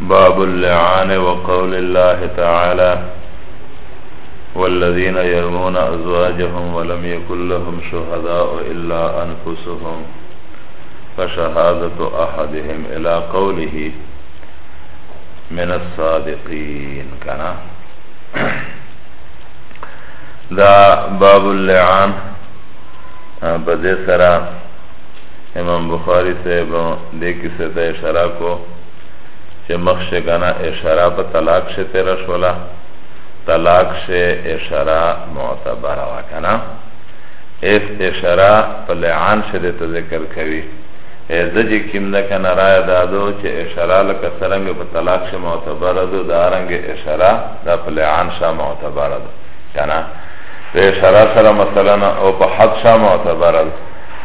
باب اللعان وقول الله تعالى والذين يرمون أزواجهم ولم يكن لهم شهداء إلا أنفسهم فشهادة أحدهم إلى قوله من الصادقین کنا دا باب اللعان په دې سره امام بخاری صاحب دې کیسه ته اشاره کو چې مخش کنا اشاره په طلاق شه تیر شولا طلاق شه اشاره معتبر وا کنا اس اشاره په لعان شه ته ذکر کوي ای د جی کیم ده کنه رای دا دو چه اشاره لکه سرنګ په طلاق شه معتبر دو دا رنګ اشاره دا په لعان شه معتبر دو کنه په اشاره سره مثلا او په حد شه معتبر دو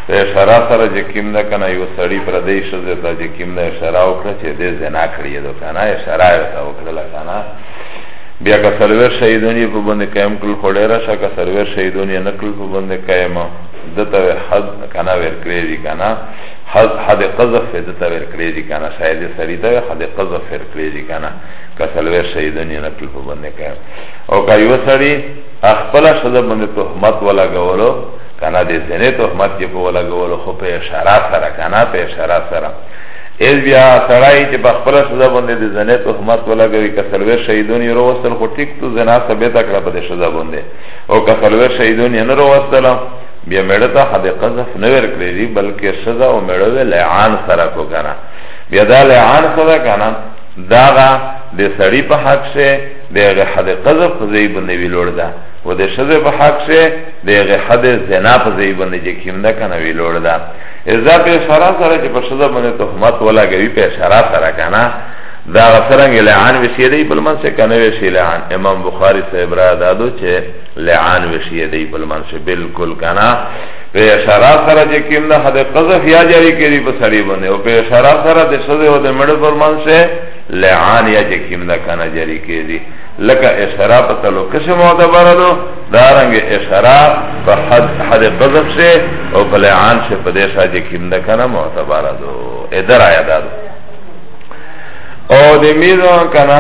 په اشاره سره جی کیم ده کنه یو سړی پر دی شزه ته جی کیم ده اشاره وکړه چه دې زنا کړی دو کنه اشاره ته وکړه کنه بیا که سرور شهیدونی په باندې قائم کړل خو ډیر شه که سرور شهیدونی نه کړل په باندې قائم دته ور حد کنه ور کړی دی کنه حد حد قذف دته ور کړی دی کنه شاید سری ته حد قذف ور کړی دی کنه کسل ور شهیدن نه ټول په باندې کړ او کایو سری خپل شذ باندې تهمت ولا غولو کنه دې سنه تهمت کې په ولا غولو خو په اشاره سره کنه په اشاره سره ایز بیا سړای چې په خپل سزا باندې د زنه تهمت ولګوي کسلوي شهیدون یې وروسل خو ټیک تو زنا ثابت کړه په دې سزا باندې او که سلویر شهیدون یې نه روستله بیا میړه ته حد قذف نه ورکړی دی بلکې ښځه او میړه به لعان سره کو کنه بیا دا لعان سره کنه داغه د سړی په حق شه دغه حد قذف په ځای باندې ویلوړ ده و د شذ په حق شه دغه حد زنا په ځای باندې چې کیم ده کنه ویلوړ ده اذا په اشاره سره چې په شذ باندې تهمت ولا غوي په اشاره سره کنه دا غسرنگ لعان وشیه دی بل منس کنه وشی لعان امام بخاری صاحب را دادو چه لعان وشیه دی بل منس بلکل کنه په اشاره سره چې کیم نه حد قذف یا جاری کړي په سړی باندې او په اشاره سره د سزا او د مړ پر منس لعان یا چې کیم نه کنه جاری کړي لکه اشاره په تلو کسه معتبر دو دارنګ اشاره په حد حد قذف سے او په لعان سے په دې ساجه کیم نه کنه معتبر دو ادر آیا دادو او د میرو کنه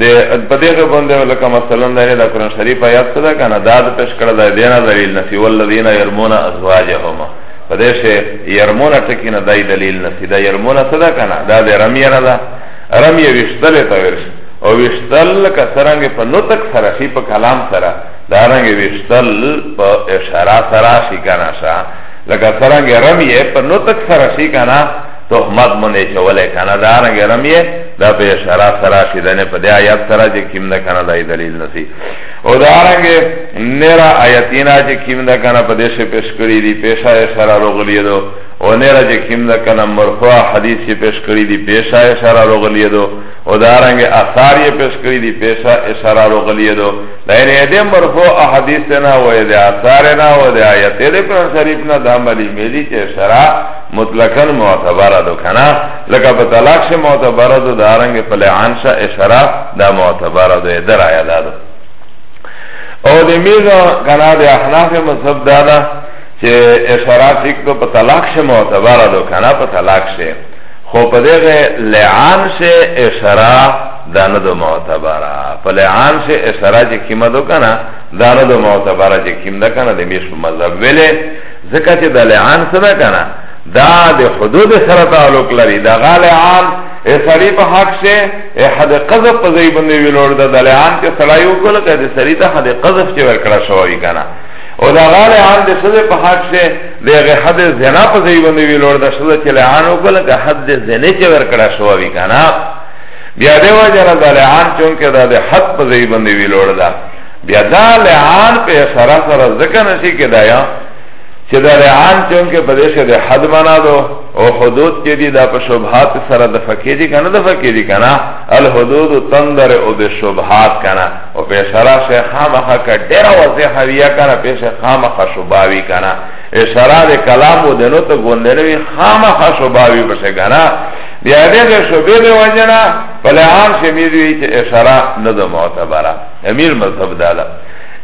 د په دغه باندې ولکه مثلا دا د قران شریف آیات څه ده کنه دا د پیش کړه د دینه دلیل نفی والذین یرمون ازواجهم په دې شه یرمون ټکی نه دای دلیل نفی دا یرمون څه ده کنه دا د رمی نه ده رمی وشتل ته ورش او وشتل لکه سرنګ په نطق سره شی په کلام سره دا رنګ وشتل په اشاره سره شی کنه شا لکه سرنګ رمی په نطق سره شی کنه تهمت مونږ چولې کنه دا رنګ رمیه دا په اشاره سره شي دنه په دې آیات سره چې کیم نه کنه دای دلیل نسی او دا رنګ نرا آیاتینا چې کیم نه کنه په دې شه پیش کړی دی پیشا اشاره روغلی دو او نرا چې کیم نه کنه مرفوع حدیث چې پیش کړی دی پیشا اشاره روغلی دو او دا رنګ اثار یې پیش کړی دی پیشا اشاره روغلی دو دا نه دې مرفوع احادیث نه وې دې اثار نه وې دې آیات دې پر شریف نه د عملی ملي چې اشاره مطلقا معتبره دو کنا لکه په طلاق شه معتبره دو دارنگ په لعان شه اشاره دا معتبره دو در آیا دا دو او دی میزا کنا دی احناف مذهب دادا چه اشاره ٹک دو په طلاق شه معتبره دو کنا په طلاق شه خو په دغه لعان شه اشاره دا نه دو معتبره په لعان شه اشاره چې کیمه دو کنا دا نه دو معتبره چې کیم ده کنا د میش په مذهب ویلې ځکه چې د لعان څه ده کنه دا د حدود سره تعلق لري دا غا لعان ای سړی په حق شه ای حد قذف په ځای باندې ویلوړ ده د لعان کې سړی وکړه چې د سړی ته حد قذف چې ورکړه شوی کنه او دا غا لعان د سړی په حق شه دغه حد زنا په ځای باندې ویلوړ ده سړی چې لعان وکړه که حد زنا چې ورکړه شوی کنه بیا دی وجه نه د لعان چونکه دا د حد په ځای باندې ویلوړ ده بیا دا لعان په سره سره ځکه نشي کېدایا چې دا لعان چونکه په دې شه د حد معنا دو او حدود کې دي دا په شبهات سره د فقې دي کنه د فقې دي کنه الحدود تندر او د شبهات کنه او په سره شه خامخه ک ډېر واضح ویا کنه په شه خامخه شباوی کنه اشاره د کلام و دنو ته ګوندلوي خامخه شباوی په شه کنه بیا دې شبې به وجنا په لعان شمیدوی چې اشاره نه د معتبره امیر مذهب دالا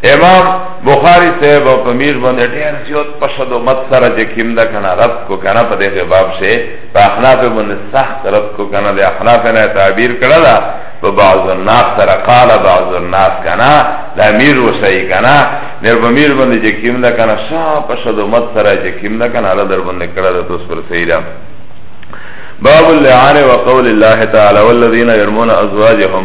امام بخاری صاحب او پمیر باندې ډیر زیات پشد او مت سره چې کیم دا کنه رد کو کنه په دغه باب شه په احناف باندې سخت رد کو کنه د احناف نه تعبیر کړه دا په بعض الناس سره قال بعض الناس کنه د امیر وسای کنه نر پمیر باندې چې کیم دا کنه شا پشد او مت سره چې کیم دا کنه را در باندې کړه د توس پر سیدا باب اللعان وقول الله تعالی والذین يرمون ازواجهم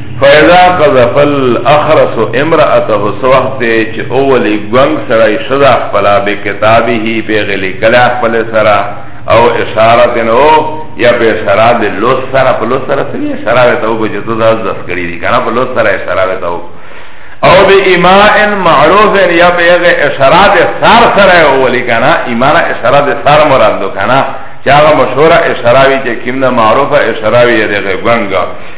فیضا قذفل اخرس و امرأته سوحت چه اولی گونگ سرائی شد اخپلا بی کتابی ہی بی غلی کل اخپل سرا او اشارت نو یا بی اشارت دی لوس سرا پا لوس سرا سوی اشارت تاو کو جتو دا دس کری دی کنا پا لوس سرا اشارت تاو او بی ایمائن معروف یا بی اغی اشارت سار سرا اولی کنا ایمان اشارت سار مراد دو کنا چه آغا مشهور اشاراوی چه کم ده معروف اشاراوی ده غی گنگا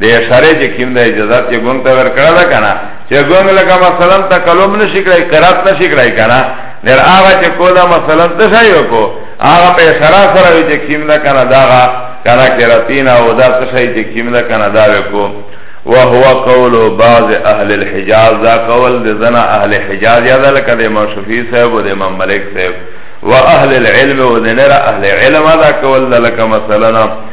د اشاره چې کیم ده اجازه چې ګونګ ته ورکړه ده کنه چې ګونګ لکه مثلا تکلم نشي کړای قرات نشي کړای کنه در هغه چې کولا مثلا تشای وکړو هغه په اشاره سره وی چې کیم ده کنه داغه کنه قراتین او دا تشای چې کیم ده کنه دا وکړو وهو قول بعض اهل الحجاز دا قول د زنا اهل حجاز یا ذلک د امام شفیع صاحب او د امام ملک صاحب واهل العلم ودنرا اهل علم دا قول لك مثلا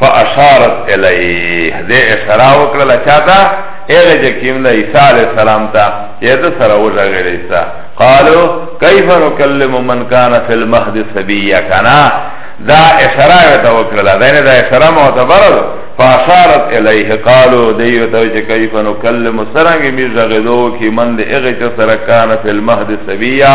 فاشارت الیه دې اشاره وکړه چاته اغه چې کیم ده عیسی علی السلام ته یې د سره وژغړې عیسی قالو کیف نکلم من کان فی المهد سبیا کنا دا اشاره ته وکړه دا نه دا اشاره معتبر ده فاشارت الیه قالو دیو ته چې کیف نکلم سرنګ می زغدو کی من د اغه چې سره کان فی المهد سبیا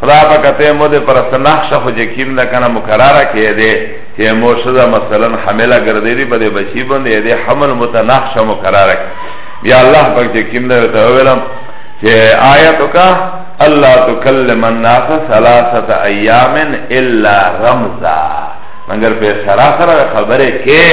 خدا په کته مو ده پر سنخشه خو جکیم ده کنه مقرره که ده چه مو شده مثلا حمله گرده دی بده بچی بنده ده حمل متنخشه مقرره که یا الله پاک جکیم ده تا ویلم چه آیتو که اللہ تکلم الناس سلاست ایام الا رمزا مگر په سرا سره خبره کې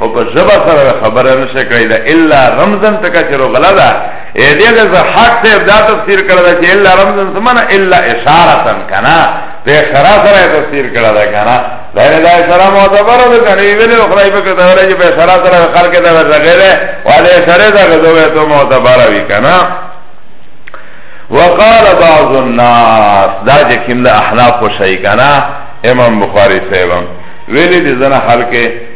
او په زبا سره خبره نشه کړی دا الا رمزن تکا چرو غلا ده ایده که زه حق صاحب دا تفسیر کرده چه الا رمزن سمنا الا اشارتن کنا ده اشارا سره تفسیر کرده کنا لانه دا اشارا معتبر ده کنا ایولی اخرائی بکر دوله چه به اشارا سره خلق ده ورزغیره واده اشاره ده غزوه تو معتبر وی کنا وقال بعض الناس دا چه کم ده احناف خوشای کنا امام بخاری صاحبم ویلی دی زن حلقه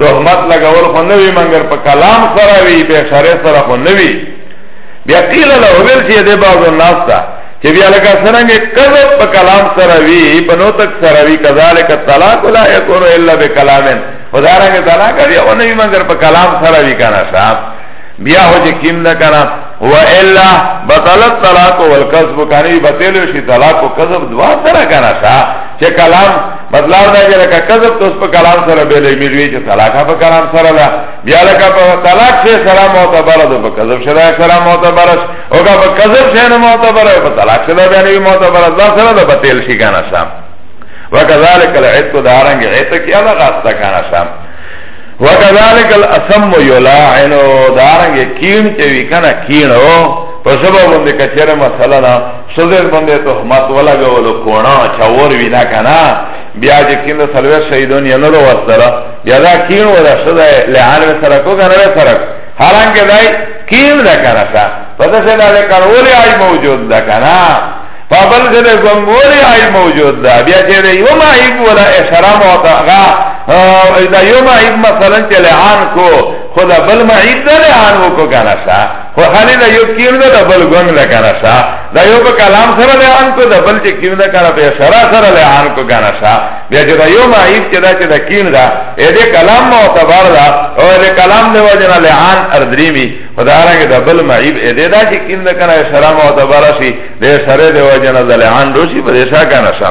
تهمت لګول خو نه وي مګر په کلام سره وي په اشاره سره خو نه وي بیا قیل له ویل چې د بعضو الناس ته چې بیا لکه څنګه کذب په کلام سره وي په نو تک سره وي کذالک الطلاق لا يكون الا بكلام خدارنګ طلاق دی او نه مګر په کلام سره وی کنه صاحب بیا هو چې کیم نه کنه و الا بطل الطلاق والكذب کنه بتلو شي طلاق او کذب دوا سره کنه صاحب چې کلام مطلب دا چې لکه کذب ته اوس په کلام سره بېلې ملوي چې طلاق په کلام سره ده بیا لکه په طلاق شي سره معتبر ده په کذب شي سره معتبر شي او که په کذب شي نه معتبر په طلاق شي بیا نه معتبر ده سره ده بتل شي کنه سم وکذالک العتق دارنګ عتق یا نه غاسته کنه سم وکذالک الاسم یلاعن دارنګ کین چې وی کنه کینو په سبب باندې کچره مثلا سوزیر بنده تحمت ولا گولو کونا چاور وی نا کنا بیا جه کینده سلویر شهیدون یا نرو وسترا بیا دا کین و دا شده لعان و سرکو کنا و سرک حالانکه دای کین دا کنا شا پتا شده دا کنولی آئی موجود دا کنا فابل شده کنولی آئی موجود دا بیا چه دا یوم آئیب ولا اشرام و تا غا دا یوم آئیب مثلا چه لعان کو خدا بل معید دا لعان و کو کنا شا خو خالی دا یو کیم دا دا بل گنگ دا کانا شا دا یو پا کلام سر لیان کو دا بل چه کیم دا کانا پا شرا سر لیان کو کانا شا بیا چه دا یو معیب چه دا چه دا کیم دا ایده کلام معتبر دا او ایده کلام دا وجنا لیان اردریمی خدا رنگ دا بل معیب ایده دا چه کیم دا کانا شرا معتبر شی دا شرا دا وجنا دا لیان روشی پا دا شا کانا شا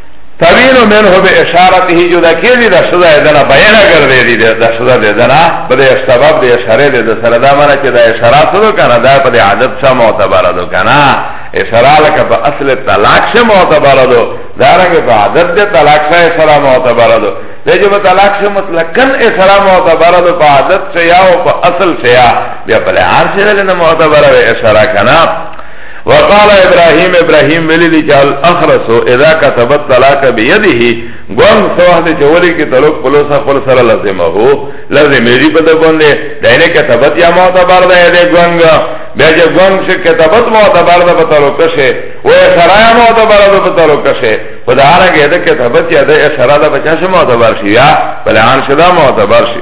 طویل منه به اشارته جدا کیږي د سزا دنا بیان ګرځي دي د سزا د دنا په دې سبب د اشاره د سره دا معنی چې د اشاره سره کنه دا په عادت سره معتبر ده کنه اشاره لکه په اصل طلاق سره معتبر ده دا رنګ په عادت د طلاق سره اشاره معتبر ده د چې په طلاق سره مطلقاً اشاره معتبر ده په عادت سره او په اصل سره بیا په لحاظ سره نه معتبر وي اشاره کنه وقال ابراهيم ابراهيم ویلی دی چې الاخرس اذا كتب الطلاق بيده ګون سو وخت چې ولي کې طلاق په لوسه خپل سره لازم هو لازم یې په دې باندې دینه کتابت یا معتبر ده دې ګونګ بیا چې ګونګ شي کتابت معتبر ده په طلاق شي و سرايا معتبر ده په طلاق شي خدا هغه دې کتابت یا دې سره ده بچا شي معتبر شي یا بلعان شدا معتبر شي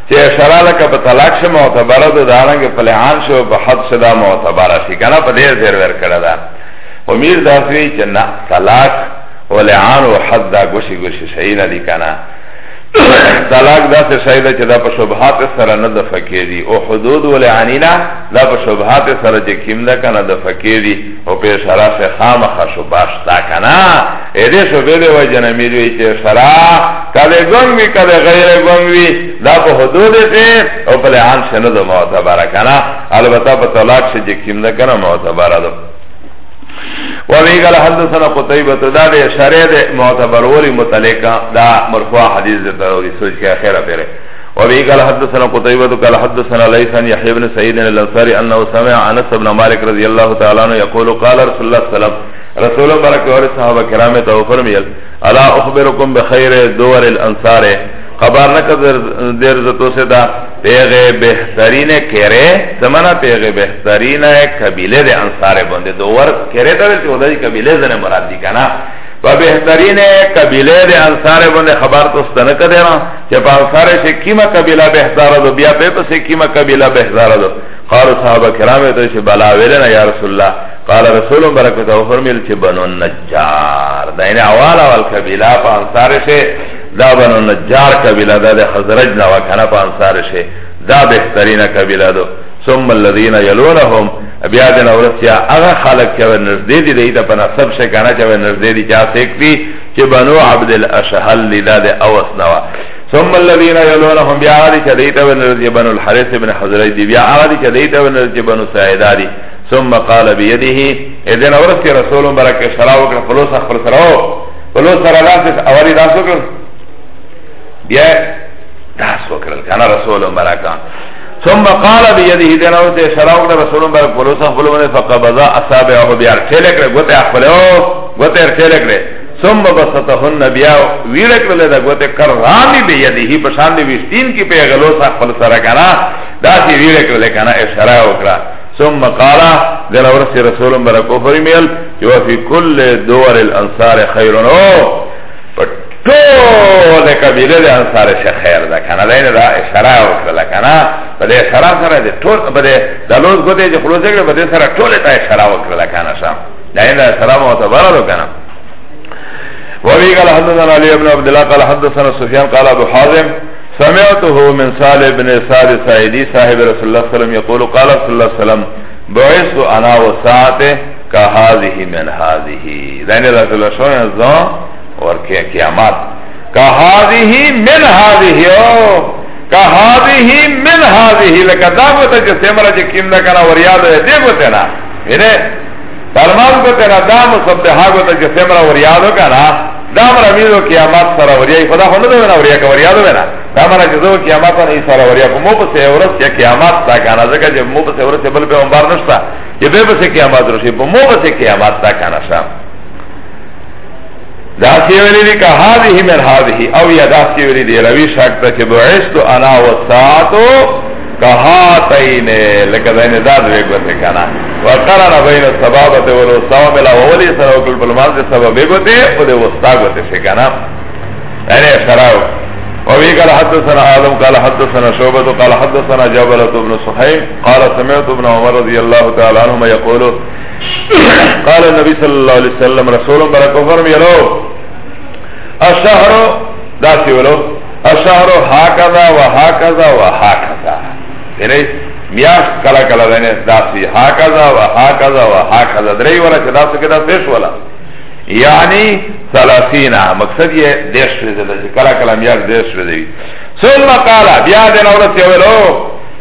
چه اشاره لکه په طلاق شه معتبره ده دارنگه په لعان شه و په حد شه ده معتبره شی کنه په دیر زیر ور کرده ده و میر داسوی چه نا طلاق و لعان و حد ده گوشی گوشی شئی ندی کنه طلاق دا سه شای ده چه ده په شبهات سره نه دفع کیدی او حدود و لعانینا ده په شبهات سره چه کم ده کنه دفع کیدی او په شرا سه خامخا شو باشتا کنا ایده شو بیده و جنا میدوی چه شرا کده گنگ بی کده غیر گنگ بی دا په حدود سه او په لحان سه ندو معتبارا کنا البتا په طلاق سه جه کم ده کنا معتبارا دو وابي قال حدثنا قتيبة دا ده شرع ده معتبر ولي متعلقا دا مرفوع حديث ده تاوري سوچ که خيره بره وبه قال حدثنا قتيبة قال حدثنا ليس عن يحيى بن سعيد الانصاري انه سمع انس بن مالك رضي الله تعالى عنه يقول قال رسول الله صلى الله عليه وسلم رسول الله برك اور صحابه کرام تو فرمیل الا اخبركم بخير دور الانصار خبر نہ کر دیر زتو سے دا پیغه بهترین کرے زمانہ پیغه بهترین قبیله دے انصار بندے دور کرے تے چودہ قبیله زنے مراد دی کنا و بهترین قبیله دے انصار بندے خبر تو ستنہ کدے چه پا انصاره چه کیما قبیله بهزاره دو بیا پی پسی کیما قبیله بهزاره دو قال صحابه کرامی تو چه بلا ویلنا یا رسول الله قال رسول برکتا و فرمیل چه بنو نجار دا این اول اول قبیله پا انصاره چه دا بنو نجار قبیله دا دا خزرج نوا کنا پا انصاره چه دا بهترین قبیله دو ثم الذين يلونهم بیا د نورسیا هغه خلق چې نږدې دي د ایت په نسب شي کنه چې نږدې دي چې اسیک دي چه بنو عبد الاشهل دی دا دی اوس نوا ثم الذين يلونهم بیا آغا دی چه دیتا ونرد چه بنو الحرس ابن حضرت دی بیا آغا دی چه دیتا ونرد چه بنو سعیدہ دی ثم قال بيده اذن ورس کی رسول مبرک شراو کر فلوس اخفر سراو فلوس سرا لاسس اولی داسو کر بیا داسو کرل کانا رسول مبرکان ثم قال بيده دنا او ته شراو کړه رسول الله برک پلوس خپل باندې فقبض اصابعه بیا ټیل کړه ګوته خپل او ګوته ټیل کړه ثم بسطهن بیا ویل کړه دا ګوته کرامي بيده په شان دی وستین کی په غلو خپل سره کرا دا سی ویل کړه کنه اشاره وکړه ثم قال دنا ورسي رسول الله برک فرمیل یو فی کل دور الانصار خیرن او ټول قبیله د انصار شه خیر ده کنه دا نه دا اشاره وکړه کنه په دې اشاره سره د ټول په دې د لوز ګوتې چې خلوص کړي په دې سره ټول ته اشاره وکړه کنه شام دا نه اشاره مو ته ورلو کنه وفي قال حدثنا علي بن عبد الله قال حدثنا سفيان قال ابو حازم سمعته من صالح بن سعد سعيدي صاحب رسول الله صلى الله عليه وسلم يقول قال صلى الله عليه وسلم بعثت انا وساعته كهذه من هذه يعني رسول الله صلى الله عليه وسلم اور کیا قیامات کا هذه من هذه کا هذه من هذه لکه دا وته چې سمره چې کیم دا کنه وریاد دې وته نه نه فرمان وته نه دا مصبحه وته چې سمره وریاد کنه دا مرا میزو قیامت سره وریای خدا خو نه دی نه وریا کوي یاد ونه دا مرا چې زو قیامت نه سره وریا کوم په سه ورځ چې قیامت تا کنه ځکه چې مو په سه ورځ بل په عمر نشتا چې به په سه قیامت راشي په مو په سه قیامت تا کنه شام دا سی ویلی دی که هذه من هذه او یا دا سی ویلی دی روی شاک تا چه بعثت انا و ساعتو که هاتین لکه دین داد بگوتی کنا و قرن بین سبابت و رساو ملا و ولی سر و کل بلماز دی سبب بگوتی و دی وستا گوتی شکنا یعنی اشراو وفي قال حدثنا آدم قال حدثنا شعبة قال حدثنا جابلة بن صحيح قال سمعت ابن عمر رضي الله تعالى عنهما يقول قال النبي صلى الله عليه وسلم رسول برکو فرمیلو الشهر داسی ولو الشهر هكذا وهكذا وهكذا یعنی میاش کلا کلا دنه داسی هكذا وهكذا وهكذا درې ولا چې داسې کې داسې شولا یعنی 30 مقصد یې دیش دې دې کلا کلا میاش دیش دې ثم قال بیا دې نو ورته ولو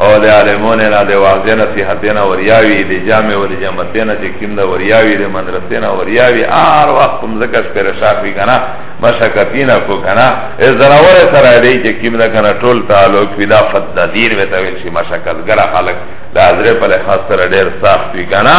او د عالمونه نه د واضح نصيحتونه وریاوی د جامع ول جماعتونه چې کیم دا وریاوی د مدرسې نه وریاوی ار وخت هم زکه پر شافی کنه مشکتینا کو کنه از زراور سره دی چې کیم دا کنه ټول تعلق پیدا فد نذیر وته ویل شي مشکت ګره خلق د حضرت په خاص سره ډیر صاف وی کنه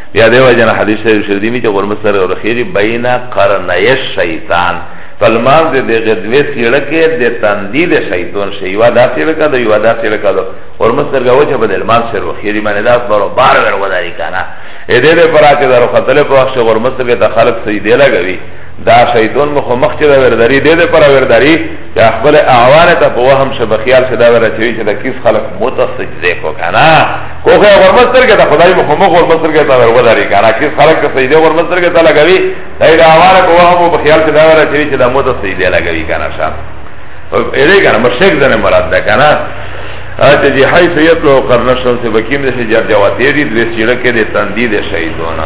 بیا دی وجه نه حدیث شریف شریف دی چې غرمه سره او خیری بین قرنی شیطان فلماز دې د غدوی سیړکه د تندی د شیطان شی یو دا سیړکه د یو دا سیړکه د غرمه سره غو چې بدل مان سره او خیری باندې دا برو بار ور وداری کنه اې دې دې پر اچ درو خپل په وخت غرمه سره د خلق سې دی لګوي دا شیطان مخ مخ چې ور دری دې دې پر ور دری چې خپل اعوان ته په وهم شبخیال شدا ور چوي چې د کیس خلق متصجزه کو کنه خو خو ورمستر کې دا خدای مخ مخ ورمستر کې دا وروداري کارا کې خلک ته سیده ورمستر کې دا لګوي دا دا اواره کو هم په خیال کې دا ورا چې دا مو ته سیده لګوي کارا شاه اېرې کارا مشک دنه مراد ده کارا اته جی حیثیت لو قرنشن سے بکیم دې جر جواتې دې دې سیړه کې دې تندې دې شهیدونه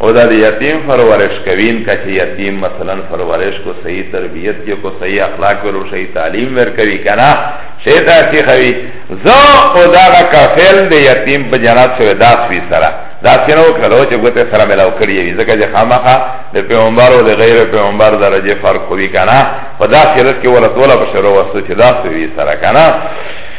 او دا د یتیم فرورش کوین که چې یتیم مثلا فرورش کو صحیح تربیت کې کو صحیح اخلاق ورو صحیح تعلیم ورکوي کنه شی دا چې خوي زه او دا کافل د یتیم په جنات شوی دا سوي سره دا څنګه وکړو چې ګوته سره ملاو کړی وي ځکه چې خامخا د پیغمبر او د غیر پیغمبر درجه فرق کوي کنه په دا صورت کې ولته ولا بشرو وسو چې دا سوي سره کنه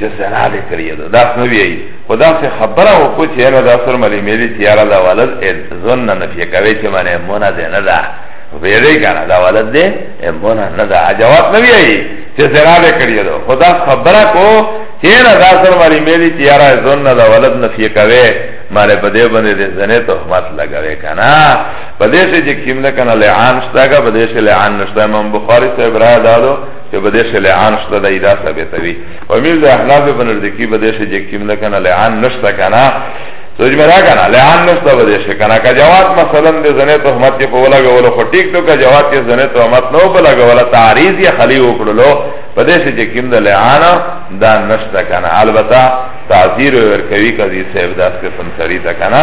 چه زنا ده کریه ده داس نویئی خدا سے خبره و کو چه یرا داسر ملی میلی چه یرا دا ولد زن نفیه کوی چه من امونا ده نده ویره کنه دا ولد ده امونا نده جواب نویئی چه زنا ده کریه ده خدا خبره کو چه یرا داسر ملی میلی چه یرا زن ده ولد نفیه کوی ماره په دې باندې د زنه تهمت لګوي کنه په دې چې کیم نه کنه لعان شتاګه په دې چې لعان نشته امام بخاری صاحب را دالو چې بده شي لعان شته د ایدا ثابت وي او میر د احناف په نزد کې بده شي چې کیم نه کنه لعان نشته کنه سوچ مرا کنه لعان نشته بده شي کنه کا جواب مثلا د زنه تهمت په ولا غول خو ټیک تو کا جواب کې زنه تهمت نو په لګا ولا تعریض یا خلی وکړلو بده شي چې کیم د لعان دا نشته کنه البته تعذیر ور کوي کدي صاحب داس کې سمسری تا کنه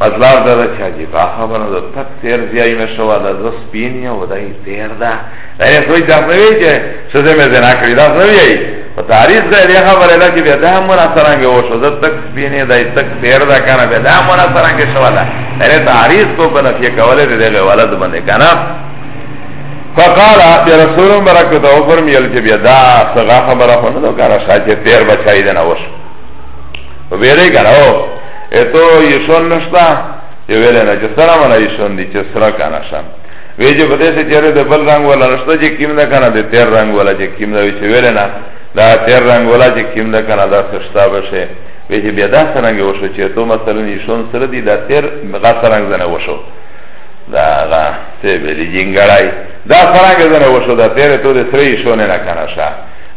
مطلب دا ده چه عجیبا خبر ده تک تیر زیای مشوا ده زه سپین یا و دای تیر ده دا یه سوچ داس نوی چه شده می زنا کری داس نوی ای و تاریخ ده ده خبر ده چه بیا ده منا سرانگه و شده تک سپین ده تک تیر ده کنه بیا ده منا سرانگه شوا ده ده تاریخ تو کنه فیه کوله ده ده ولد بنده کنه فقال بیا رسول برکت او فرمیل چه بیا ده سغا خبره خونه ده کارا شا چه تیر بچایی ده نوشو ویره کنه او اتو یشون نشتا یو ویره نه چې سره منا یشون دي چې سره کنه شم وی چې بده سه چیرې د بل رنگ ولا نشتا چې کیم نه کنه د تیر رنگ ولا چې کیم نه وی چې ویره نه دا تیر رنگ ولا چې کیم نه کنه دا سشتا بشه وی چې بیا دا سرنګ وشو چې تو مثلا یشون سره دي دا تیر غا سرنګ زنه وشو دا غا ته ویلې جنګړای دا سرنګ زنه وشو دا تیر ته د سره یشون نه کنه شا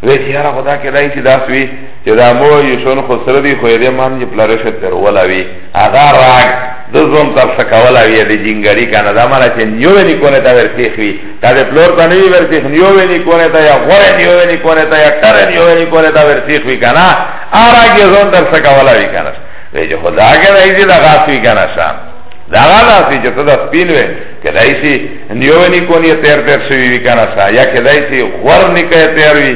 وی چې یاره خدا کې دای چې دا سوي چه دا مو یشون خسره دی خوی دی مام جی پلارشت پر ولاوی اغا راگ ده زون تر سکولاوی دی جنگری کانا دا مانا چه نیوه نی کونه تا ورسیخ وی تا ده پلور تا نوی ورسیخ نیوه نی کونه تا یا غره نیوه نی کونه تا یا کره نیوه نی کونه تا ورسیخ وی کانا آراگ زون تر سکولاوی کانا وی چه خدا که دا ایزی دا غاس وی کانا شا دا غاس وی چه تا دا سپیل وی که دا ایسی نیوه نی کونه تیر تیر شوی وی کانا شا یا که دا ایسی غر نی که تیر وی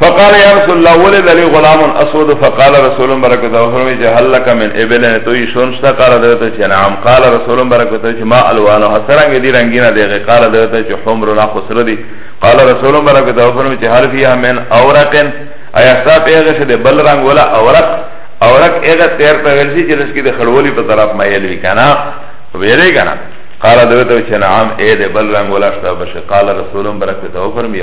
فقال يا رسول الله ولد لي غلام اسود فقال رسول برکت او فرمی چې هل لك من ابل نه توي شونشتا قال دته چې نعم قال رسول برکت چې ما الوان حسرنګ دي رنگینا دیغه قال دته چې حمر نه خسر دي قال رسول برکت او فرمی چې هل فيها من اورق ايا صاحب هغه څه بل رنگ ولا اورق اورق هغه تیر په ورسي چې لسکی د خړولي په طرف مایل وی کنه ویلې کنه قال دته چې نعم اې د بل رنگ ولا شته بشه قال رسول برکت او فرمی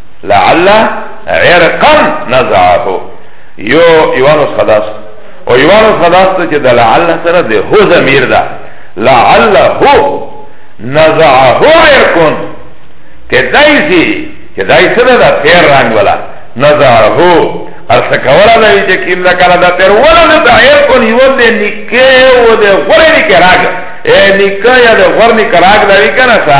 لعل عرقا نزعه یو یوانو خداس او یوانو خداس ته چې د لعل سره د هو ضمیر ده لعل هو نزعه عرقون که دای سی که دای سره ده تیر رنگ ولا نزعه هو ارسا کولا دا وی چه کم دا کلا دا تیر ولا دا تا ایر کن یو دا نکه و دا غور نکه راگ ایر نکه یا دا غور نکه راگ دا وی کنا سا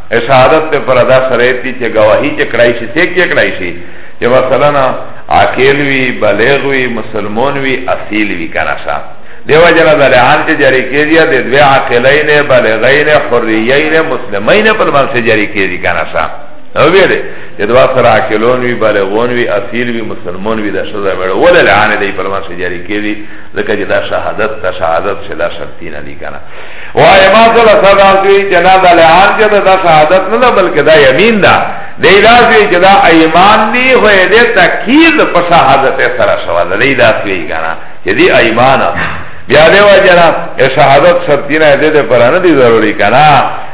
شهادت ته پر ادا شرایط دي چې گواهی چې کړای شي څه کې کړای شي چې مثلا عاقل وي بالغ وي مسلمان وي اصیل وي کنه شا دیو جنا د لعان چې جاری کیږي د دوی عاقلین بالغین حریین مسلمین په لمن سره جاری کیږي کنه شا او بیا دې چې دوا سره عاقلون وي بالغون وي اصیل وي مسلمان وي د شزا وړ ول لعان دې په لمن سره جاری کیږي ځکه چې دا شهادت ته شهادت شلا شرطین علی کنه وای ما سره سره دوی چې نه دا لعان چې دا شهادت نه ده بلکې دا یمین ده دی دا دوی چې دا ایمان دی خو یې دې تکید په شهادت سره شوه ده دی دا دوی کنه چې دی ایمان بیا دی وجنا شهادت شرطینه دې دې پر نه دی ضروری کنه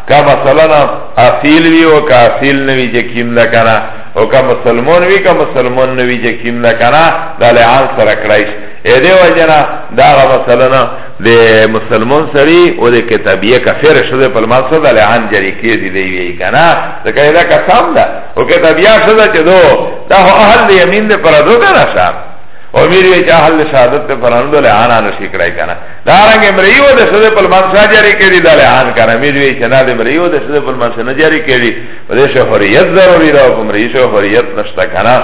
کا مثلا اصیل وی او کا اصیل نه وی چې کیم ده کنه او کا مسلمان وی کا مسلمان نه وی چې کیم ده کنه دا لعان سره کړایش اې دې وجنا دا مثلا د مسلمان سړی او د کتابیه کافر شوه په مقصد له ان جری کې دی دی وی کنه دا کایدا قسم ده او کتابیه شوه چې دو دا اهل یمین ده پر دو کنه شام او میر وی چې اهل شهادت ته پراندو له ان ان شي کړای کنه دا رنګ مریو د شوه په مقصد جری کې دی دا له ان کنه میر وی چې نه د مریو د شوه په مقصد نه جری کې دی په دې شه حریت ضروری ده او کوم ریشه حریت نشته کنه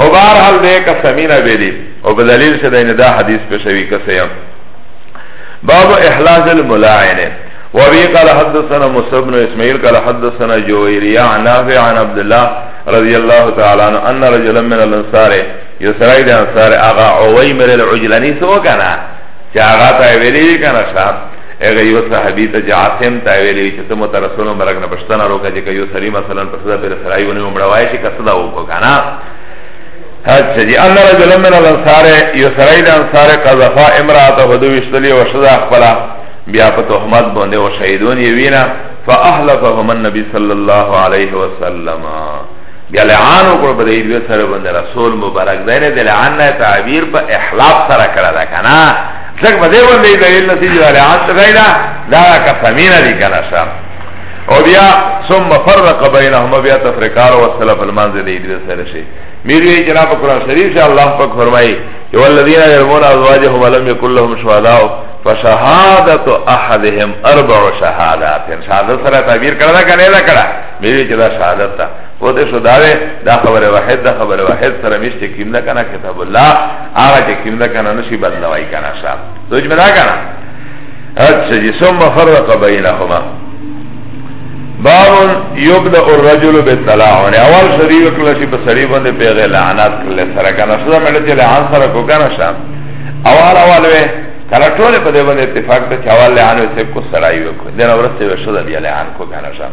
هو بهر حال دې قسمینا به دی او په دلیل سره نه دا حدیث په شوی کسه باب احلاز الملاعن وابي قال حدثنا موسى بن اسماعيل قال حدثنا جويريا عن نافع عن عبد الله رضي الله تعالى عنه ان رجلا من الانصار يسرى الى انصار اغا عويمر العجلاني سو كان چا اغا تا ویلی کنا شاب اغه یو صحابی ته جاسم تا ویلی چې ته مت رسول مبارک نه پښتنه روکه چې یو سری مثلا په صدا پر سرای ونه مړوای شي کسدا وکړه کنا اچھا جی ان رجل من الانصار یو سړی د انصار قذفا امراته هدو وشتلی او شذا خپل بیا په تهمت باندې او شهیدون یې وینا فاحلفهم النبي صلی الله علیه وسلم بیا لعان وکړ په دې دوه سره باندې رسول مبارک دی نه د لعان نه تعبیر په احلاف سره کړه دا کنه څنګه په دې باندې دلیل نسی دی لعان څه دی دا دا کفمینه دی کنه شام او بیا ثم فرق بینهما بیا تفریقار وصل په منځ دې دوه سره شي میروی جناب قرآن شریف سے اللہ پاک فرمائی کہ والذین یرمون ازواجهم ولم یکن لهم شهداء فشهادت احدهم اربع شهادات شهادت سره تعبیر کړه کا نه کړه میروی جدا شهادت تا وہ تے شداوے دا خبر واحد دا خبر واحد سره مشتے کیم نہ کنا کتاب اللہ آغا چے کیم نہ کنا نشی بدلوائی کنا صاحب سوچ میں نہ کنا اچھا جی ثم فرق بینہما بابن یبدأ الرجل بالتلاعن اول سری وکړه چې په سری باندې پیغه لعنت کړل سره کنه سره مله چې لعن سره کو کنه شام اول اول وې کله ټول په دې باندې اتفاق ته چې اول لعن وسه کو سره یو کو دغه ورسته وشو د بیا لعن کو کنه شام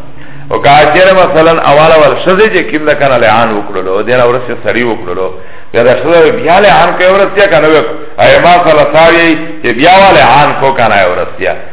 او کاجر مثلا اول اول شذې چې کله کنه لعن وکړلو دغه ورسته سری وکړلو یا دا شذې بیا لعن کوي ورسته کنه وې ایما صلی الله علیه چې بیا ولعن کو کنه ورسته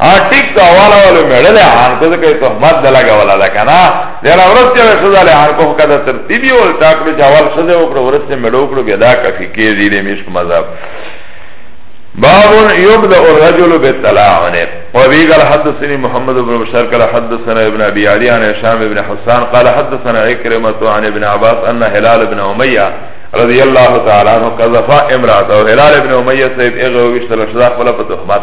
ها ټیک دا والا ولو مړل هان کو دغه ته مد لگا ولا دا کنه دغه ورځ چې سزا له هان کو کده ترتیبی ول تاک به جوال سزا او پر ورځ چې مړو کړو بیا دا کفی کې دی له مشک مذهب باب يبدا الرجل بالتلاعن وابي قال حدثني محمد بن بشار قال حدثنا ابن ابي علي عن هشام بن حسان قال حدثنا عكرمه عن ابن عباس ان هلال بن اميه رضی الله تعالی عنہ قذفا امراته هلال ابن اميه سيد اغه وشتل شدا خپل په تهمت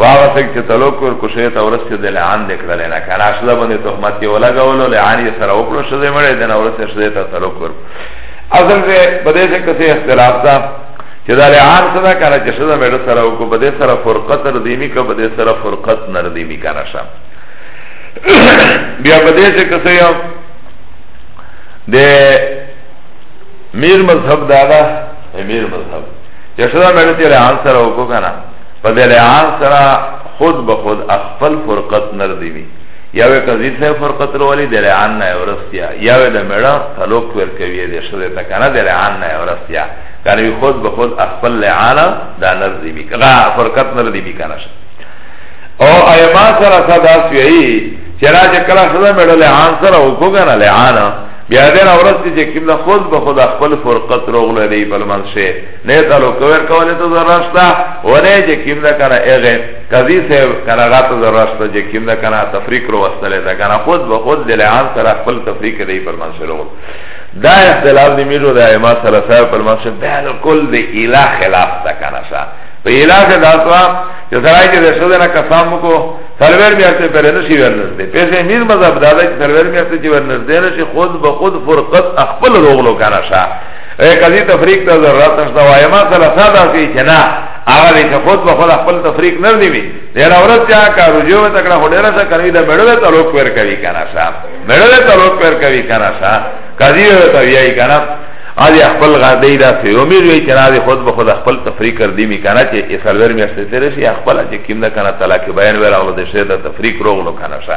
واغه سک چې تلوک ور کوشې ته ورسې د لعان د کړل نه کنه اصله باندې تهمت یې ولګولو لعان یې سره وکړو شې دې مړې د نه ورسې شې ته تلوک ور اصل کې په دې څه کې اختلاف ده چې دا لعان څه ده کنه چې شې مړ سره وکړو په دې سره فرقت تر دې می کو په دې سره فرقت نر دې می کنه شه بیا په دې څه کې یو د میر مذهب دا ده میر مذهب چې شې مړ ته لعان سره وکړو کنه په دې لحاظ سره خود به خود خپل فرقت نردی وي یاوې قضی صاحب فرقت ورولی د لعان نه ورستیا یاوې د میړه طلاق ورکوي د شوه ته کنه د لعان نه ورستیا کنه خود به خود خپل لعان دا نردی وي کنه فرقت نردی وي کنه او ایما سره صدا سوی چې راځه کله سره میړه لعان سره وکړه لعان بیا دې راورستي چې کوم خود به خود خپل فرقت روغله دی بل منشه نه تعلق کور کولې ته ضرورت شته ولې چې کیم دا کنه هغه قضیه سے کنه غاته ضرورت شته چې کیم دا کنه تفریق رو وسلې دا کنه خود به خود د لعان سره خپل تفریق دی پر منشلو دا اختلاف دی میرو د ائمه سره سره پر منشل بالکل د اله خلاف تا کنه شا په اله کې دا سوا چې سره کې د شوه نه قسم کو سرور میاشتې پر نه شي ورنځ دي پیسې میر مذهب دا چې سرور میاشتې چې ورنځ دي نه شي خود به خود فرقت خپل روغلو کنه شا اے قضی تفریق تا ضرورت نشتا و ایما سر سادا سی چه نا آغا دی چه خود بخود اخبر تفریق نردی بی دیل عورت چه آکا رجوع و تکڑا خود دیل سا کنوی دا میڑو دا تلوک پر کوی کنا سا میڑو دا تلوک پر کوی کنا سا قضی و تاویائی کنا آدی اخبر غادی دا سی امید وی چه نا دی خود بخود اخبر تفریق کردی می کنا چه ایسالور میشتی تیرشی اخبر چه کم دا کنا تلاک بیان ویرا غلو دیشتی دا تفریق رو غلو کنا سا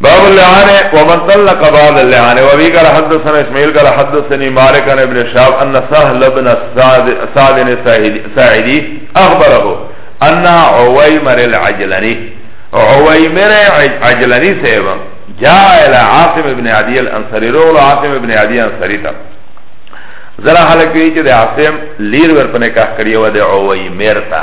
باب اللعان ومن طلق بعد اللعان وابي قال حدثنا اسماعيل قال حدثني مالك عن ابن شهاب ان سهل بن سعد سعد ساعدي اخبره ان عويمر العجلاني عويمر العجلاني صاحب جاء الى عاصم بن عدي الانصاري رول عاصم بن عدي الانصاري تھا ذرا حالت یہ کہ عاصم لیر ور پنے کا کریے ودے عویمر تھا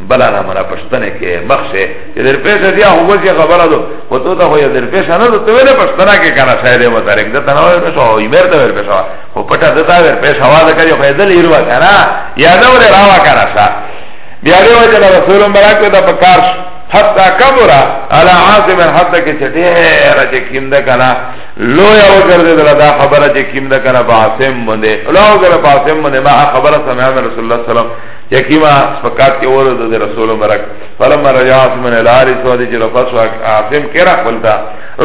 بلا نه منا پښتنه کې مخشه چې در پېښه دی هو وځي خبره ده و ته ته هو یې در پېښه نه ته ویل پښتنه کې کنه شاید و تاریخ ده ته نه وې پښه او یمر ته ور پښه خو پټه ده تا ور پښه وا ده کوي خو دې لیر و کنه یا نو ور راوا کنه شا بیا دې وجه نه رسول مبارک ته پکار حتا کبره علی عاصم حتا کې چټه راځي کیند کنه لو یو ګرځي دا خبره چې کیند کنه عاصم باندې لو ګر عاصم باندې ما خبره سمعنا رسول الله صلی الله علیه وسلم یکیما سپکات کې ورو د رسول مبارک فلم رجعت من الاري سو دي چې رفس عاصم کرا خپلتا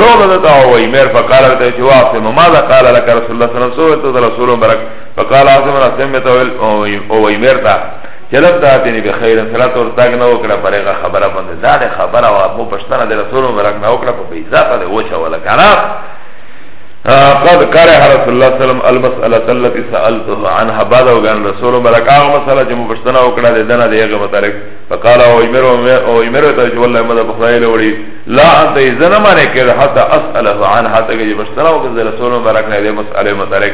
رو د تا وای مر فقال ته چې عاصم ما ذا قال لك رسول الله صلی الله علیه وسلم سو رسول مبارک فقال عاصم عاصم ته او وای مر تا چلب دا تیری به خیر صلات اور تاګ نه وکړه پرېغه خبره باندې دا خبره وا مو پښتنه د رسول مبارک نه وکړه په بیزا ته وچه ولا کنه قد کرح رسول الله صلی الله علیه وسلم المسأله التي سألته عنها بعد وغان رسول برکا مسأله چې مبشتنا وکړه د دنه دیغه متعلق فقال او امر او امر ته چې والله مده بخدای لوري لا انت اذن ما نه کړ حتى اساله عن حتى چې مبشتنا وکړه رسول برکا دې مسأله متعلق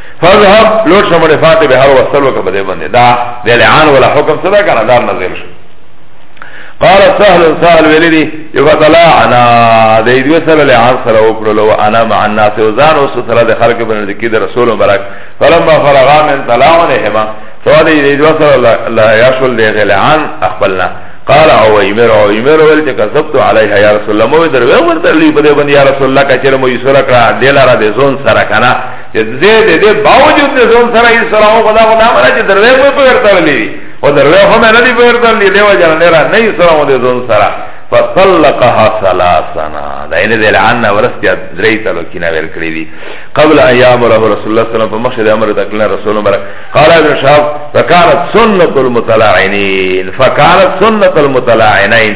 فذهب لوټ شم نه فاتح به هر وصل وک بده باندې دا د لعان ولا حکم صدا کنه دار نظر شو قال سهل سهل ولدي يفتلا انا د دې وصل لعان سره وکړلو انا مع الناس وزان او سره د خلق باندې کې د رسول مبارک فلما فرغ من طلاعنهما سوال دې دې وصل لا يشل دې لعان اخبلنا قال او ایمر او ایمر ول چې کذبت علیها یا رسول الله مو در ورته لې بده باندې یا رسول الله کچره مو یې سره کړه دلاره د زون سره کنه دې دې دې باوجود دې زون سره یې سره او خدا خدا مرا چې دروې مې په ورته ولې او دروې هم نه دی په ورته ولې دیو جن نه را نه سره مو دې زون سره فطلقها ثلاثنا دا یې دې لعن ورستیا درې تلو کینا ور کړی دی قبل ایام رسول الله صلی الله علیه وسلم په مخه د امر تکل رسول مبارک قال ابن شهاب فكانت سنه المتلاعنين فكانت سنه المتلاعنين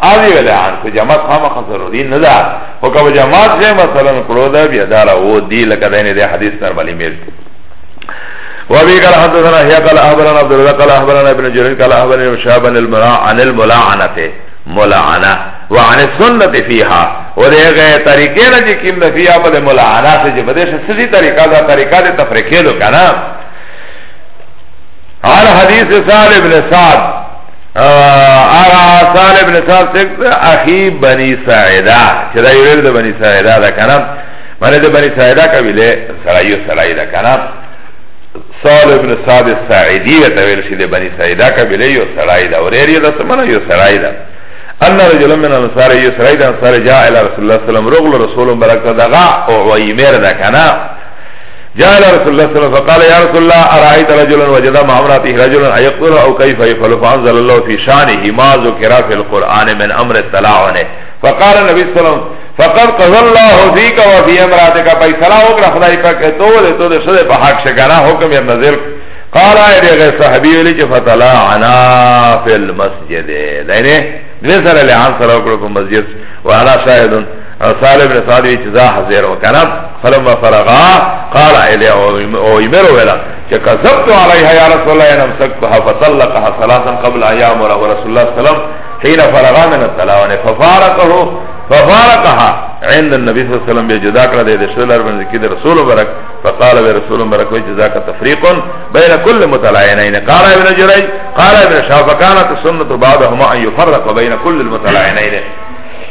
آوی ولی آن که جماعت خامه خسروری ندا و که جماعت جای مثلا کرو دا بیدارا او دی لکه دین دی حدیث نرمالی میرد وابي قال حدثنا هي قال اخبرنا عبد الله قال اخبرنا ابن جرير قال اخبرنا شعب عن الملاء عن الملاعنه ملاعنه وعن السنه فيها ودغه طریقې نه چې کوم نفي په ملاعنه څه چې بده څه دي طریقه دا طریقه د تفریقې لو کنه على حديث سعد بن سعد ارا سال ابن سال سکت اخی بنی سعیدہ چه دا یویل دا بنی سعیدہ دا کنم منه ده بنی سعیده قبیله سرایو سرای ده کنه سال ابن سعد سعیدی و تاویل شی ده بنی سعیده قبیله یو سرای ده وریری ده سمنه یو سرای ده ان رجل من انصار یو سرای ده انصار جا الى رسول الله سلام رغل رسول برکت دغا او عیمر ده کنه جاء الى رسول الله صلى الله عليه وسلم فقال يا رسول الله ارايت رجلا وجد مع امراته رجلا ايقتل او كيف يفعل فانزل الله في شانه ما ذكر في القران من امر التلاعن فقال النبي صلى الله عليه وسلم فقد قضى الله فيك وفي امراتك فيصلى وكرا خدای پاک تو له تو له سره په حق شګرا حکم یې نظر قال اي دغه صحابي ویل چې فتلا انا في المسجد دینه دې سره له ان سره وکړو په مسجد وانا شاهدون سالم بن سعد وی چه دا حضیر وکنم فلما فرغا قال الی او ایمر ویلا چه کذبت علیها یا رسول اللہ ان امسکتها فطلقها ثلاثا قبل ایام ورہ رسول اللہ صلی اللہ علیہ وسلم حین فرغا من التلاوان ففارقه ففارقها عند النبی صلی اللہ علیہ وسلم بی جدا کرا دے دشلر بن ذکی دے رسول برک فقال بی رسول برک وی جدا کا تفریق بین کل متلائنین قال ابن جرائی قال ابن شاہ فکانت سنت بعدهما ان یفرق بین کل المتلائنین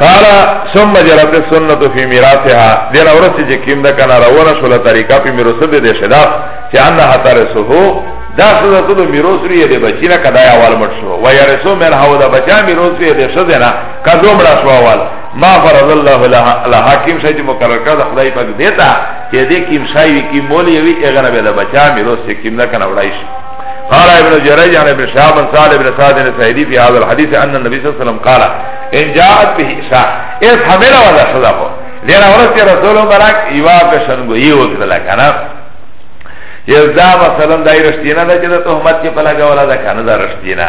قال ثم جرت السنه في ميراثها دين اورس چې کیم د کنه روانه شول طریقه په میراث به د شدا چې ان هتر سهو دا سودا ته د میراث لري د بچی نه کدا اول مړ شو و يرثو من هو د بچا میراث لري د شدا نه کدو مړ شو اول ما فرض الله لها الحاکم شې چې مقرر کړ د خدای پاک دیتا چې دې کیم شای کی مول یوي اغنه به د بچا میراث کیم نه کنه وړای شي قال ابن جريج عن ابن شهاب بن سعد بن سعد السعيدي في هذا الحديث ان النبي صلى الله عليه وسلم قال ان جاءت به عشاء اذ حمل ولا صدقه لأن ورث رسول مبارك يوا بشنگو يو كدلا كنا يزدا مثلا دای رشتینا دا چې د تهمت کې په لګا ولا دا کنه دا رشتینا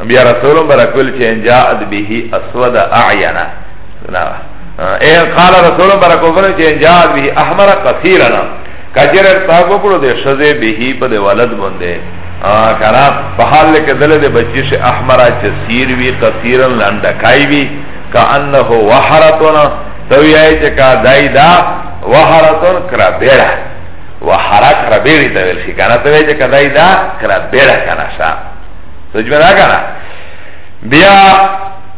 بیا رسول مبارک ول چې ان جاءت به اسود اعینا نا اے قال رسول مبارک ول چې ان جاءت به احمر قصیرنا کچر ارتاب وکړو ده شزه بهی پا ده ولد بنده کنا پا حال لکه دل ده بچیش احمرا چه سیر وی قصیرن لندکای وی که انه وحرتون توی آئی چه که دای دا وحرتون کرا بیره وحرا کرا بیری تاویل شی کنا توی چه که دای دا کرا بیره کنا شا سوچ میں دا کنا بیا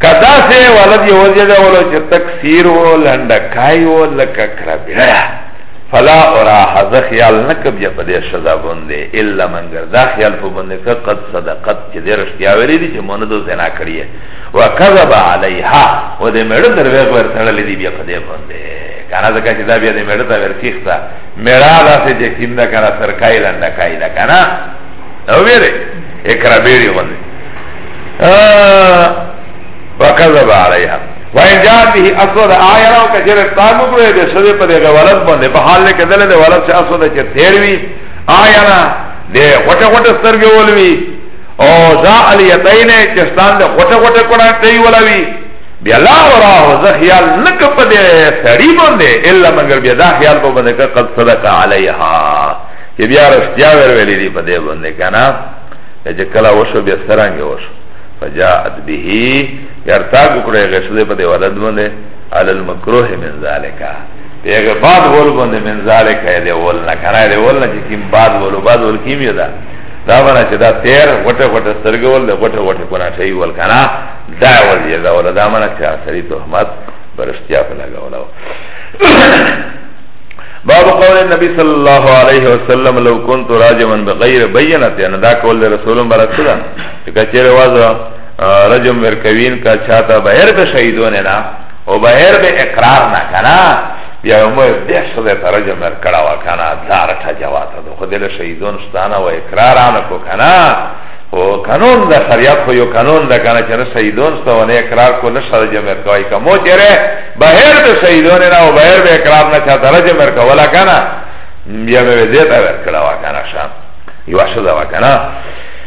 کدا سے ولد یوزیده ولو چه تکسیر و لندکای و لکه کرا بیره فلا اراها ز خیال نکب یا پدې شذا باندې الا منګر دا خیال په باندې ک قد صدقت چې دې رښتیا ویلې دي چې مونږ دو زنا کړی وکذب علیها و دې مړ دروغ ورتړلې دي بیا پدې باندې کنه ځکه چې دا بیا دې مړ ته ورکیخته مړا دا چې چې کیندا کنه سرکای لنده کایلا کنه او ویره اکرا بیری باندې وکذب علیها وان جاء به اسود آیا او کجر تاب کړو به سوی په دغه ولد باندې په حال کې دل له ولد چې اسود چې تیر وی آیا نه دې غټه غټه سترګې ولوي او ذا الیتین چې ستان دې غټه غټه کړه دی ولوي بیا لا وراه زه خیال نک په دې سړی باندې الا مگر بیا دا خیال په باندې کا قد صدق علیها چې بیا رښتیا ور ویلې دی په دې باندې کنه چې کله وشو بیا سرانګه وشو فجاءت به يرتاق کړه هغه سده په دې ولد باندې على المكروه من ذلك هغه بعد ول باندې من ذلك دې ول نه کنه دې ول نه چې کیم بعد ول بعد ول کیم یدا دا ورا چې دا تیر وټه وټه سترګ ول وټه وټه کونه شي ول کنه دا ول یدا ول دا منه چې سری تهمت برشتیا په لګاولو باب قول النبي صلى الله عليه وسلم لو كنت راجما بغير بينه ان دا قول رسول الله برکت که چیرې وځه رجم ورکوین که چاته بهر به شهیدونه نه او بهر به اقرار نه کنه بیا مو به شده ترجم ورکړه وکنه دار ته جواب ده خو دل شهیدون ستانه و اقرار نه کو کنه او قانون ده شریعت خو یو قانون ده کنه چې شهیدون ستونه اقرار کو نه شرج مر کوي کومو چیرې بهر به شهیدون نه او بهر به اقرار نه چا درجه مر کولا کنه بیا به دې ته ورکړه وکنه شام یو شده وکنه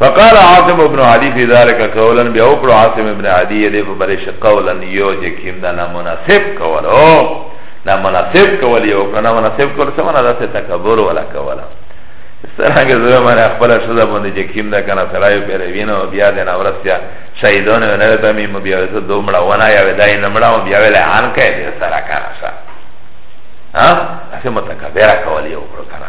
فقال عاصم ابن عدی فی ذالک قولا بیا وکړو عاصم ابن عدی دې په بریش قولا یو چې کیم دا نامناسب کولو نامناسب کول یو کنه نامناسب کول څه معنا ده تکبر ولا کولا سرانګه زوی مانه خپل شدا باندې چې کیم دا کنه سړایو پر وینو بیا د نورسیا شهیدونه نه ته می مبیا ته دومړه ونه یا ودای نمړه بیا ولې ان کې سره کنه ها اسه متکبر کول یو کنه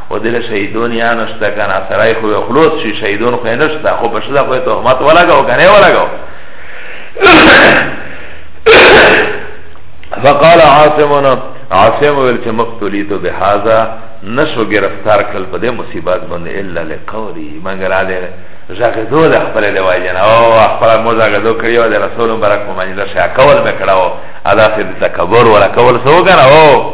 و دل شهیدون یا نشتا کنا سرائی خوی خلوص شی شهیدون خوی نشتا خو پشدا خوی تهمت ولا گو کنه ولا گو فقال عاصمنا عاصم ویل چې مقتولی تو به هاذا نشو گرفتار کل په دې مصیبت باندې الا لقولی مگر علی زګه دو د خپل دی وای جنا او خپل مو زګه دو کړیو د رسول مبارک مو باندې دا شاکول مکړاو ادا سي تکبر ولا کول سو کنه او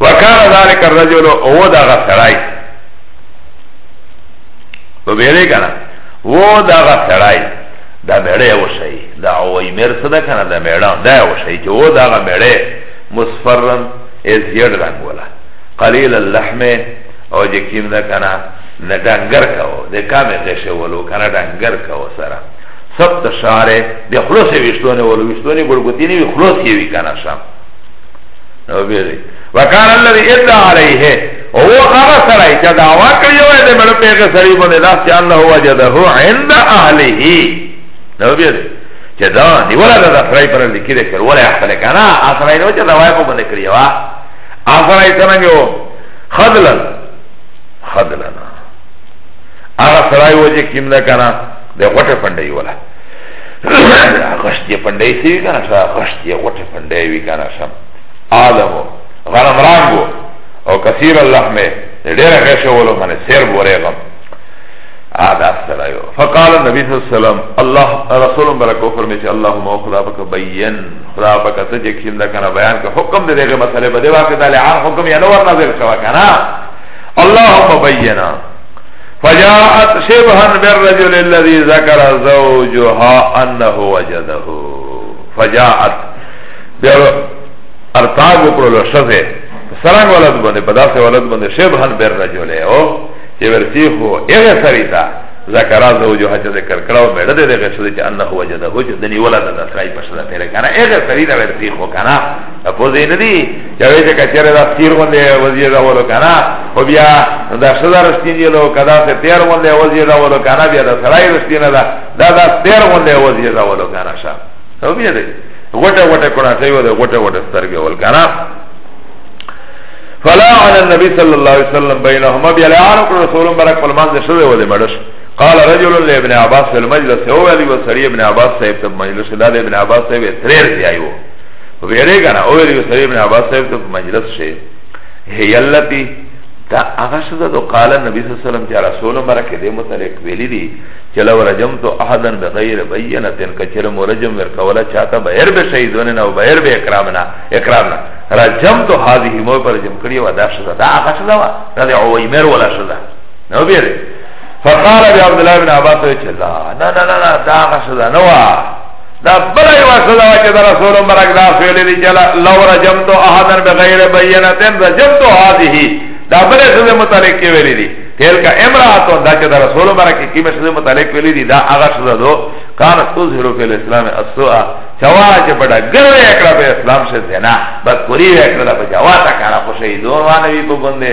وکان ذالک الرجل او دا غسړای په بیره کنه و دا غسړای دا میړه او شی دا او ایمر صدا کنه دا میړه دا او شی چې و دا میړه مصفرن از یډ رنگ ولا قلیل اللحم او چې کیم دا کنه نه ډنګر کاو د کامه غشه ولو کنه ډنګر کاو سره سب تشاره د خلوص وشتونه ولو وشتونه ګړګوتی نه خلوص یې وی کنه شام نو بیری وکار الذي ادعى عليه او هغه سړی چې دعوا کړی وای د مړ پیغه سړی باندې دا چې انه وجده عند اهله نو بیا چې دا نیولا دا سړی پر لیکي ده کړ ولا خپل کنه اصله نو چې دعوا په باندې کړی وا اصله یې څنګه و خدلن خدلن هغه سړی و چې کیم نه کنه د غټه فنډي ولا غشت یې پنډی سی وی کنه شا غشت یې غټ پنډی وی کنه شا عالم غنم رنگو او کثیر اللحم ډیر غشه ولو باندې سیر بورېغم عادا سره یو فقال النبي صلی الله علیه وسلم الله رسول برکو فرمایي چې اللهم خدا پاک بیان خدا پاک ته چې کیند کنه بیان کا حکم دې دغه مسئله بده واکه دل عام حکم یا نور نازل شوا کنه اللهم بینا فجاءت شبها بالرجل الذي ذكر زوجها انه وجده فجاءت بیا ارتاق وکړو له شزه سرنګ ولد باندې په داسې ولد باندې شبهن بر رجل او چې ورسی خو هغه سړی ته ذکر زوجو حج ذکر کړو مړه دې دغه شزه چې انه وجده هو چې دني ولد د سړی په شزه پیره کنه هغه سړی ته ورسی خو کنه په دې نه دی چاوی چه کچر دا سیر غنده وزیر دا ولو کنا و بیا دا شدا رشتین جلو کدا سه تیر غنده وزیر دا ولو کنا بیا دا سرائی رشتین دا دا دا تیر غنده وزیر دا ولو کنا شا او بیا دی غوٹه غوٹه کنا سیو دا غوٹه غوٹه سترگی ول کنا فلا عن النبي صلى الله عليه وسلم بينهما بيلعانك رسول برك فالمان ده شده وده مدش قال رجل لابن عباس في المجلس هو علي وسري ابن عباس صاحب تب مجلس ده ابن عباس صاحب اترير دي ايوه ویره کنه او ویره سره ابن عباس صاحب ته مجلس شه هي التي دا هغه شزه دو قال نبی صلی الله علیه وسلم چې رسول مبارک دې متعلق ویلي دي چې لو رجمت احدا بغیر بینه کچره مرجم ور کولا چاته بهر به شهیدونه نه او بهر به اکرام نه اکرام نه رجمت هذه مو پر جم کړی و دا شزه دا هغه شزه وا دا عویمر ولا شزه نو بیره فقال ابي عبد الله بن عباس چې لا نه نه نه دا هغه شزه نه وا دا بلا یو صدا چې دا رسول مبارک دا فعل دی چې لو رجمت احدا بغیر بینه رجمت هذه دا بلا صدا متعلق کې ویل دي تلك امراه دا چې دا رسول مبارک کې کیمه صدا متعلق ویل دي دا هغه صدا دو کان تظهر فی الاسلام السوء چوا چې بڑا ګره اکرا په اسلام شه زنا بس کوری اکرا په جواتا کارا خوشی دوه وانه وی په بنده